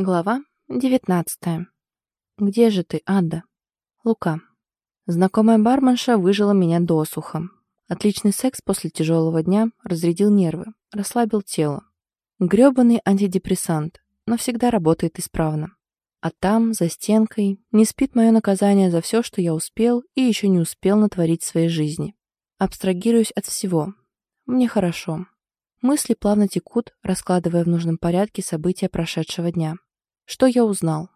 Глава 19. Где же ты, Ада? Лука. Знакомая барменша выжила меня досуха. Отличный секс после тяжелого дня разрядил нервы, расслабил тело. Грёбаный антидепрессант, но всегда работает исправно. А там, за стенкой, не спит мое наказание за все, что я успел и еще не успел натворить в своей жизни. Абстрагируюсь от всего. Мне хорошо. Мысли плавно текут, раскладывая в нужном порядке события прошедшего дня. Что я узнал?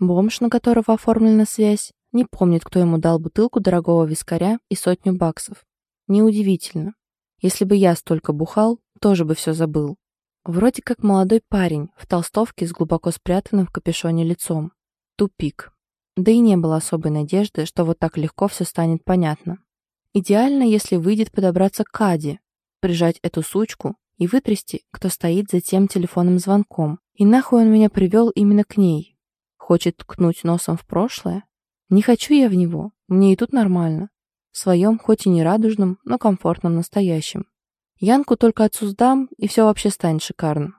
Бомж, на которого оформлена связь, не помнит, кто ему дал бутылку дорогого вискаря и сотню баксов. Неудивительно. Если бы я столько бухал, тоже бы все забыл. Вроде как молодой парень в толстовке с глубоко спрятанным в капюшоне лицом. Тупик. Да и не было особой надежды, что вот так легко все станет понятно. Идеально, если выйдет подобраться к Каде, прижать эту сучку и вытрясти, кто стоит за тем телефонным звонком, и нахуй он меня привел именно к ней? Хочет ткнуть носом в прошлое? Не хочу я в него, мне и тут нормально. В своем, хоть и не радужном, но комфортном настоящем. Янку только отцу сдам, и все вообще станет шикарно.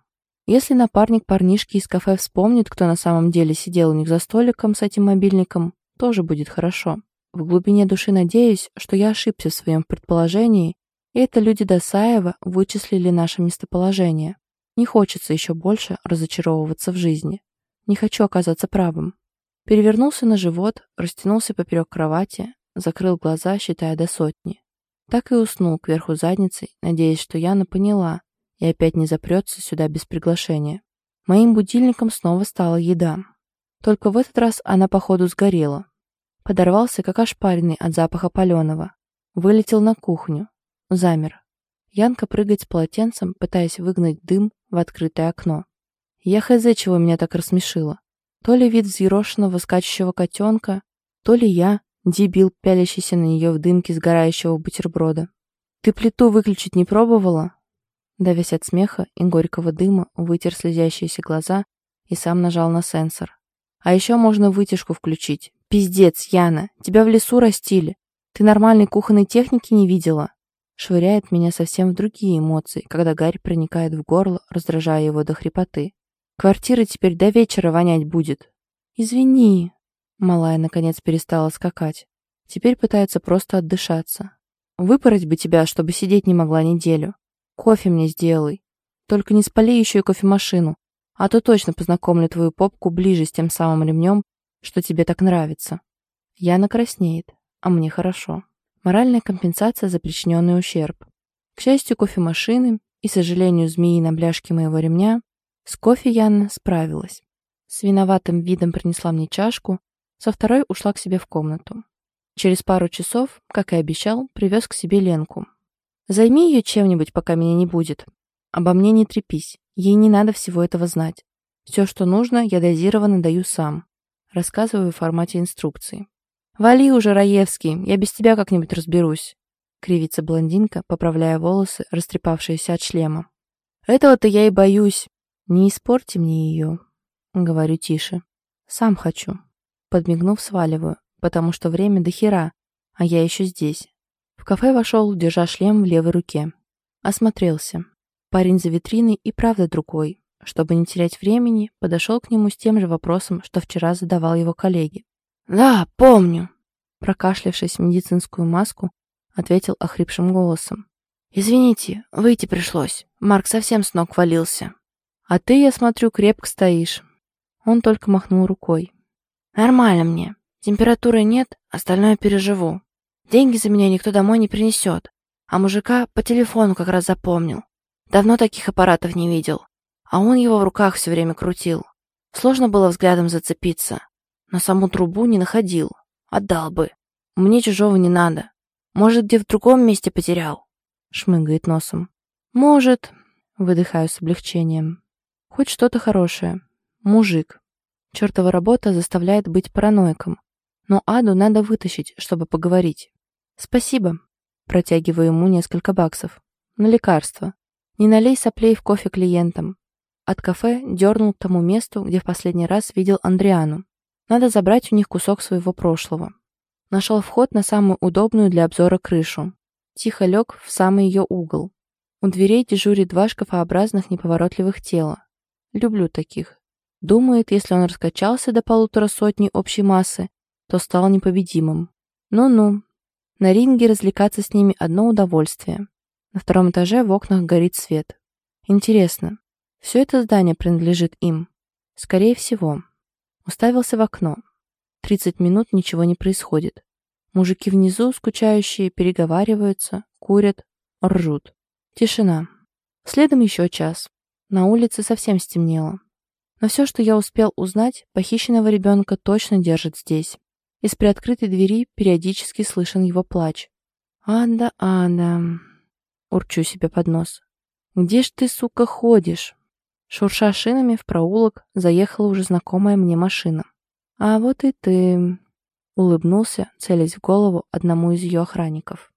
Если напарник парнишки из кафе вспомнит, кто на самом деле сидел у них за столиком с этим мобильником, тоже будет хорошо. В глубине души надеюсь, что я ошибся в своем предположении, и это люди Досаева вычислили наше местоположение. Не хочется еще больше разочаровываться в жизни. Не хочу оказаться правым. Перевернулся на живот, растянулся поперек кровати, закрыл глаза, считая до сотни. Так и уснул кверху задницей, надеясь, что Яна поняла и опять не запрется сюда без приглашения. Моим будильником снова стала еда. Только в этот раз она, походу, сгорела. Подорвался, как ошпаренный от запаха паленого. Вылетел на кухню. Замер. Янка прыгает с полотенцем, пытаясь выгнать дым в открытое окно. Я хз, чего меня так рассмешило. То ли вид взъерошенного скачущего котенка, то ли я, дебил, пялящийся на нее в дымке сгорающего бутерброда. «Ты плиту выключить не пробовала?» Давясь от смеха и горького дыма, вытер слезящиеся глаза и сам нажал на сенсор. «А еще можно вытяжку включить. Пиздец, Яна, тебя в лесу растили. Ты нормальной кухонной техники не видела?» Швыряет меня совсем в другие эмоции, когда гарь проникает в горло, раздражая его до хрипоты. Квартира теперь до вечера вонять будет. Извини. Малая наконец перестала скакать. Теперь пытается просто отдышаться. Выпороть бы тебя, чтобы сидеть не могла неделю. Кофе мне сделай. Только не спали еще и кофемашину, а то точно познакомлю твою попку ближе с тем самым ремнем, что тебе так нравится. Яна краснеет, а мне хорошо. Моральная компенсация за причиненный ущерб. К счастью, кофемашины и сожалению змеи на бляшке моего ремня, с кофе Яна справилась. С виноватым видом принесла мне чашку, со второй ушла к себе в комнату. Через пару часов, как и обещал, привез к себе Ленку. «Займи ее чем-нибудь, пока меня не будет. Обо мне не трепись, ей не надо всего этого знать. Все, что нужно, я дозированно даю сам». Рассказываю в формате инструкции. «Вали уже, Раевский, я без тебя как-нибудь разберусь», — кривится блондинка, поправляя волосы, растрепавшиеся от шлема. «Этого-то я и боюсь. Не испорти мне ее», — говорю тише. «Сам хочу». Подмигнув, сваливаю, потому что время до хера, а я еще здесь. В кафе вошел, держа шлем в левой руке. Осмотрелся. Парень за витриной и правда другой. Чтобы не терять времени, подошел к нему с тем же вопросом, что вчера задавал его коллеге. «Да, помню», — прокашлявшись в медицинскую маску, ответил охрипшим голосом. «Извините, выйти пришлось. Марк совсем с ног валился». «А ты, я смотрю, крепко стоишь». Он только махнул рукой. «Нормально мне. Температуры нет, остальное переживу. Деньги за меня никто домой не принесет. А мужика по телефону как раз запомнил. Давно таких аппаратов не видел. А он его в руках все время крутил. Сложно было взглядом зацепиться. На саму трубу не находил. Отдал бы. Мне чужого не надо. Может, где в другом месте потерял?» Шмыгает носом. «Может». Выдыхаю с облегчением. «Хоть что-то хорошее. Мужик. Чертова работа заставляет быть параноиком. Но Аду надо вытащить, чтобы поговорить. Спасибо. Протягиваю ему несколько баксов. На лекарство. Не налей соплей в кофе клиентам. От кафе дернул к тому месту, где в последний раз видел Андриану. Надо забрать у них кусок своего прошлого. Нашел вход на самую удобную для обзора крышу. Тихо лег в самый ее угол. У дверей дежурит два шкафообразных неповоротливых тела. Люблю таких. Думает, если он раскачался до полутора сотни общей массы, то стал непобедимым. Ну-ну. На ринге развлекаться с ними одно удовольствие. На втором этаже в окнах горит свет. Интересно, все это здание принадлежит им? Скорее всего. Уставился в окно. 30 минут ничего не происходит. Мужики внизу, скучающие, переговариваются, курят, ржут. Тишина. Следом еще час. На улице совсем стемнело. Но все, что я успел узнать, похищенного ребенка точно держат здесь. Из приоткрытой двери периодически слышен его плач. «Ада, Ада!» Урчу себе под нос. «Где ж ты, сука, ходишь?» Шурша шинами в проулок заехала уже знакомая мне машина. «А вот и ты!» Улыбнулся, целясь в голову одному из ее охранников.